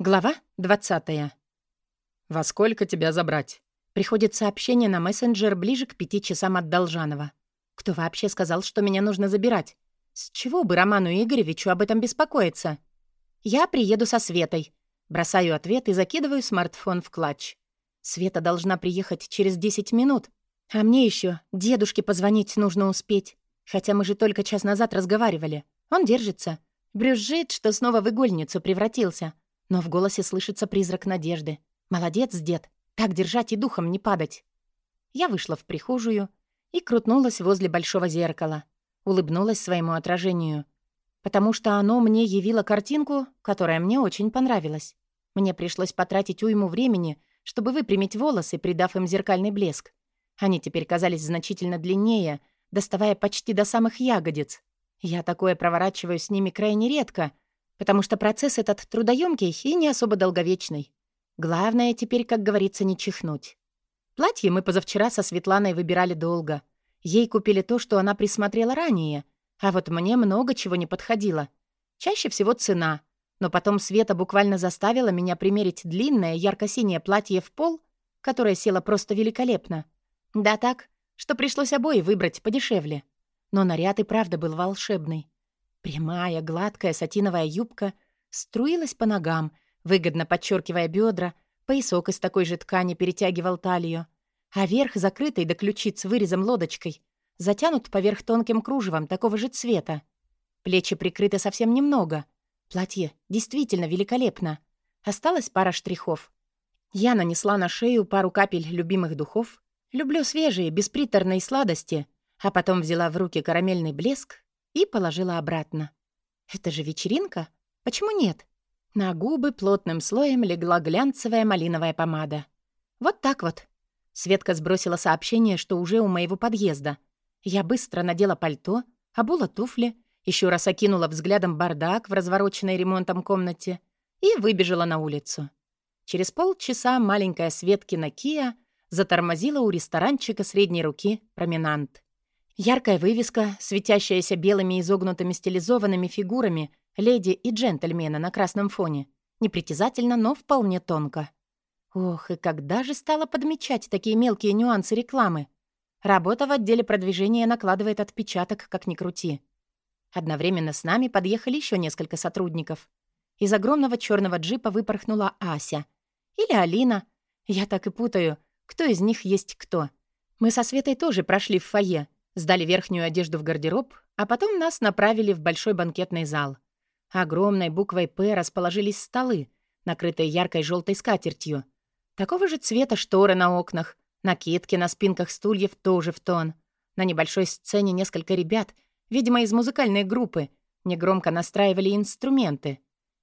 Глава 20. «Во сколько тебя забрать?» Приходит сообщение на мессенджер ближе к пяти часам от Должанова. Кто вообще сказал, что меня нужно забирать? С чего бы Роману Игоревичу об этом беспокоиться? Я приеду со Светой. Бросаю ответ и закидываю смартфон в клатч. Света должна приехать через 10 минут. А мне еще дедушке позвонить нужно успеть. Хотя мы же только час назад разговаривали. Он держится. Брюзжит, что снова в игольницу превратился. Но в голосе слышится призрак надежды. «Молодец, дед! Так держать и духом не падать!» Я вышла в прихожую и крутнулась возле большого зеркала. Улыбнулась своему отражению. Потому что оно мне явило картинку, которая мне очень понравилась. Мне пришлось потратить уйму времени, чтобы выпрямить волосы, придав им зеркальный блеск. Они теперь казались значительно длиннее, доставая почти до самых ягодиц. Я такое проворачиваю с ними крайне редко — потому что процесс этот трудоемкий и не особо долговечный. Главное теперь, как говорится, не чихнуть. Платье мы позавчера со Светланой выбирали долго. Ей купили то, что она присмотрела ранее, а вот мне много чего не подходило. Чаще всего цена, но потом Света буквально заставила меня примерить длинное ярко-синее платье в пол, которое село просто великолепно. Да так, что пришлось обои выбрать подешевле. Но наряд и правда был волшебный. Прямая, гладкая сатиновая юбка струилась по ногам, выгодно подчеркивая бедра, поясок из такой же ткани перетягивал талию, а верх, закрытый до ключиц вырезом лодочкой, затянут поверх тонким кружевом такого же цвета. Плечи прикрыты совсем немного. Платье действительно великолепно. Осталась пара штрихов. Я нанесла на шею пару капель любимых духов. Люблю свежие, без приторной сладости. А потом взяла в руки карамельный блеск и положила обратно. «Это же вечеринка? Почему нет?» На губы плотным слоем легла глянцевая малиновая помада. «Вот так вот». Светка сбросила сообщение, что уже у моего подъезда. Я быстро надела пальто, обула туфли, еще раз окинула взглядом бардак в развороченной ремонтом комнате и выбежала на улицу. Через полчаса маленькая Светкина Кия затормозила у ресторанчика средней руки «Проминант». Яркая вывеска, светящаяся белыми изогнутыми стилизованными фигурами леди и джентльмена на красном фоне. Непритязательно, но вполне тонко. Ох, и когда же стала подмечать такие мелкие нюансы рекламы? Работа в отделе продвижения накладывает отпечаток, как ни крути. Одновременно с нами подъехали еще несколько сотрудников. Из огромного черного джипа выпорхнула Ася. Или Алина. Я так и путаю, кто из них есть кто. Мы со Светой тоже прошли в фойе, Сдали верхнюю одежду в гардероб, а потом нас направили в большой банкетный зал. Огромной буквой «П» расположились столы, накрытые яркой желтой скатертью. Такого же цвета шторы на окнах, накидки на спинках стульев тоже в тон. На небольшой сцене несколько ребят, видимо, из музыкальной группы, негромко настраивали инструменты.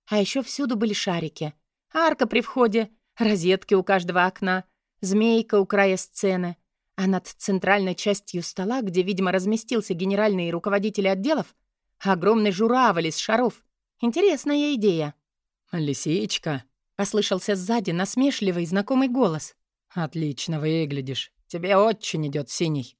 А еще всюду были шарики. Арка при входе, розетки у каждого окна, змейка у края сцены, а над центральной частью стола, где, видимо, разместился генеральный руководитель отделов, огромный журавль из шаров. Интересная идея. «Лисичка», — послышался сзади насмешливый знакомый голос. «Отлично выглядишь. Тебе очень идет синий».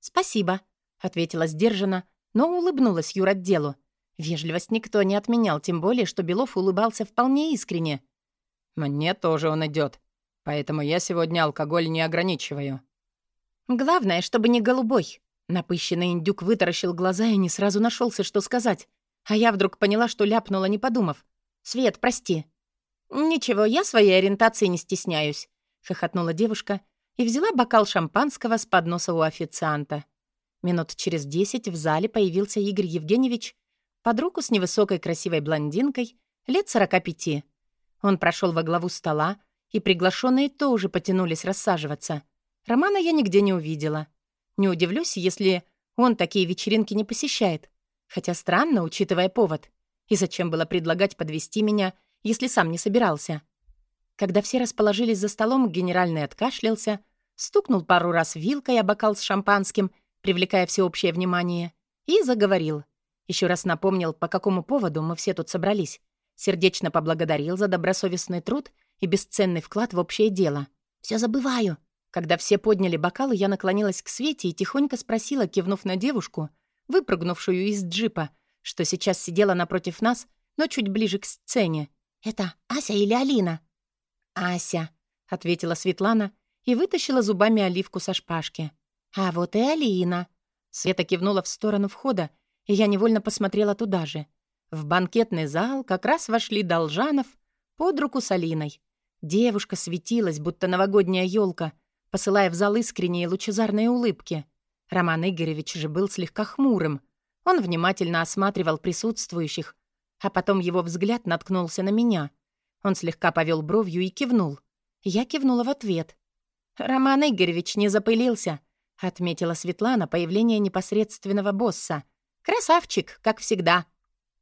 «Спасибо», — ответила сдержанно, но улыбнулась юротделу. Вежливость никто не отменял, тем более, что Белов улыбался вполне искренне. «Мне тоже он идет, поэтому я сегодня алкоголь не ограничиваю». «Главное, чтобы не голубой». Напыщенный индюк вытаращил глаза и не сразу нашелся, что сказать. А я вдруг поняла, что ляпнула, не подумав. «Свет, прости». «Ничего, я своей ориентации не стесняюсь», — хохотнула девушка и взяла бокал шампанского с подноса у официанта. Минут через десять в зале появился Игорь Евгеньевич под руку с невысокой красивой блондинкой лет сорока пяти. Он прошел во главу стола, и приглашенные тоже потянулись рассаживаться — Романа я нигде не увидела. Не удивлюсь, если он такие вечеринки не посещает. Хотя странно, учитывая повод. И зачем было предлагать подвести меня, если сам не собирался? Когда все расположились за столом, генеральный откашлялся, стукнул пару раз вилкой о бокал с шампанским, привлекая всеобщее внимание, и заговорил. Еще раз напомнил, по какому поводу мы все тут собрались. Сердечно поблагодарил за добросовестный труд и бесценный вклад в общее дело. «Все забываю», когда все подняли бокалы, я наклонилась к Свете и тихонько спросила, кивнув на девушку, выпрыгнувшую из джипа, что сейчас сидела напротив нас, но чуть ближе к сцене. «Это Ася или Алина?» «Ася», — ответила Светлана и вытащила зубами оливку со шпажки. «А вот и Алина». Света кивнула в сторону входа, и я невольно посмотрела туда же. В банкетный зал как раз вошли Должанов под руку с Алиной. Девушка светилась, будто новогодняя елка, посылая в зал искренние лучезарные улыбки. Роман Игоревич же был слегка хмурым. Он внимательно осматривал присутствующих, а потом его взгляд наткнулся на меня. Он слегка повел бровью и кивнул. Я кивнула в ответ. «Роман Игоревич не запылился», — отметила Светлана появление непосредственного босса. «Красавчик, как всегда».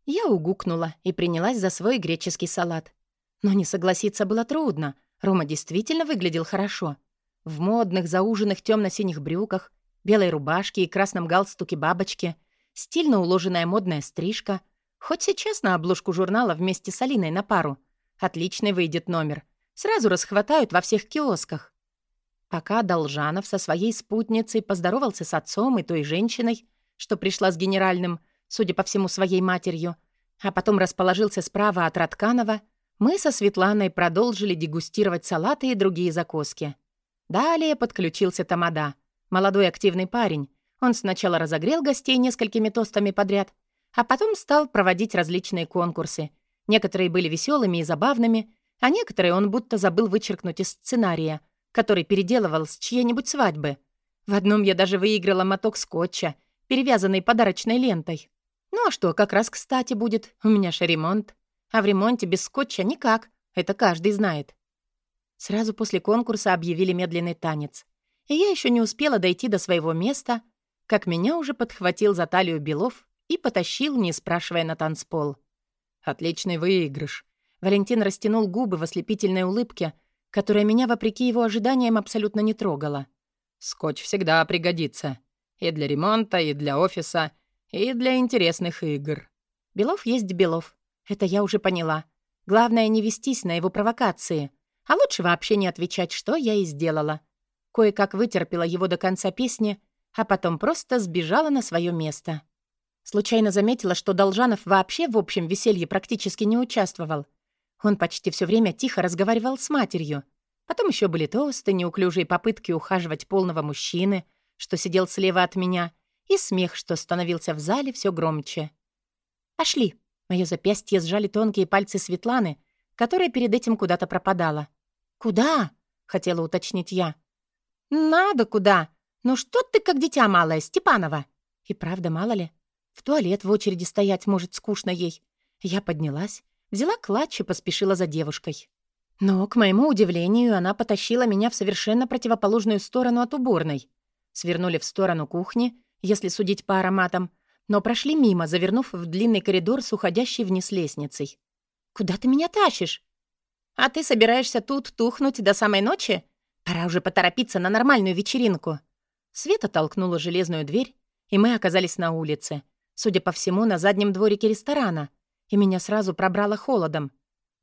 Я угукнула и принялась за свой греческий салат. Но не согласиться было трудно. Рома действительно выглядел хорошо. В модных, зауженных темно-синих брюках, белой рубашке и красном галстуке бабочки, стильно уложенная модная стрижка. Хоть сейчас на обложку журнала вместе с Алиной на пару. Отличный выйдет номер. Сразу расхватают во всех киосках. Пока Должанов со своей спутницей поздоровался с отцом и той женщиной, что пришла с генеральным, судя по всему, своей матерью, а потом расположился справа от Ратканова, мы со Светланой продолжили дегустировать салаты и другие закуски. Далее подключился Тамада, молодой активный парень. Он сначала разогрел гостей несколькими тостами подряд, а потом стал проводить различные конкурсы. Некоторые были веселыми и забавными, а некоторые он будто забыл вычеркнуть из сценария, который переделывал с чьей-нибудь свадьбы. В одном я даже выиграла моток скотча, перевязанный подарочной лентой. Ну а что, как раз кстати будет, у меня же ремонт. А в ремонте без скотча никак, это каждый знает. Сразу после конкурса объявили медленный танец. И я еще не успела дойти до своего места, как меня уже подхватил за талию Белов и потащил, не спрашивая на танцпол. «Отличный выигрыш». Валентин растянул губы в ослепительной улыбке, которая меня, вопреки его ожиданиям, абсолютно не трогала. «Скотч всегда пригодится. И для ремонта, и для офиса, и для интересных игр. Белов есть Белов. Это я уже поняла. Главное не вестись на его провокации. А лучше вообще не отвечать, что я и сделала. Кое-как вытерпела его до конца песни, а потом просто сбежала на свое место. Случайно заметила, что Должанов вообще в общем веселье практически не участвовал. Он почти все время тихо разговаривал с матерью. Потом еще были тосты, неуклюжие попытки ухаживать полного мужчины, что сидел слева от меня — и смех, что становился в зале все громче. «Пошли!» Мое запястье сжали тонкие пальцы Светланы, которая перед этим куда-то пропадала. «Куда?» — хотела уточнить я. «Надо куда? Ну что ты как дитя малое, Степанова?» И правда, мало ли. В туалет в очереди стоять может скучно ей. Я поднялась, взяла клатч и поспешила за девушкой. Но, к моему удивлению, она потащила меня в совершенно противоположную сторону от уборной. Свернули в сторону кухни, если судить по ароматам, но прошли мимо, завернув в длинный коридор с уходящей вниз лестницей. «Куда ты меня тащишь?» «А ты собираешься тут тухнуть до самой ночи? Пора уже поторопиться на нормальную вечеринку». Света толкнула железную дверь, и мы оказались на улице. Судя по всему, на заднем дворике ресторана. И меня сразу пробрало холодом.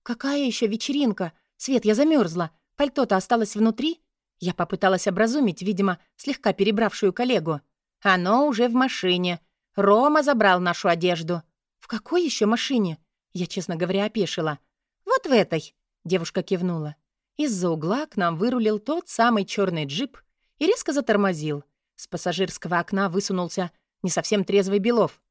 «Какая еще вечеринка? Свет, я замерзла. Пальто-то осталось внутри?» Я попыталась образумить, видимо, слегка перебравшую коллегу. Оно уже в машине. Рома забрал нашу одежду. В какой еще машине? Я, честно говоря, опешила. Вот в этой. Девушка кивнула. Из-за угла к нам вырулил тот самый черный джип и резко затормозил. С пассажирского окна высунулся не совсем трезвый Белов.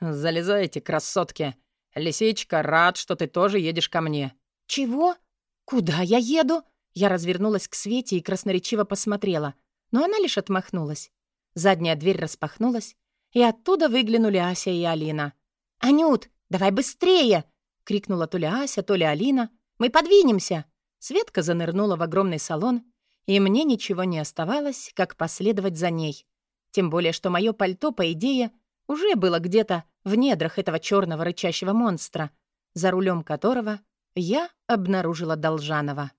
«Залезайте, красотки. Лисичка, рад, что ты тоже едешь ко мне». «Чего? Куда я еду?» Я развернулась к Свете и красноречиво посмотрела, но она лишь отмахнулась. Задняя дверь распахнулась, и оттуда выглянули Ася и Алина. «Анют, давай быстрее!» — крикнула то ли Ася, то ли Алина. «Мы подвинемся!» Светка занырнула в огромный салон, и мне ничего не оставалось, как последовать за ней. Тем более, что мое пальто, по идее, уже было где-то в недрах этого черного рычащего монстра, за рулем которого я обнаружила Должанова.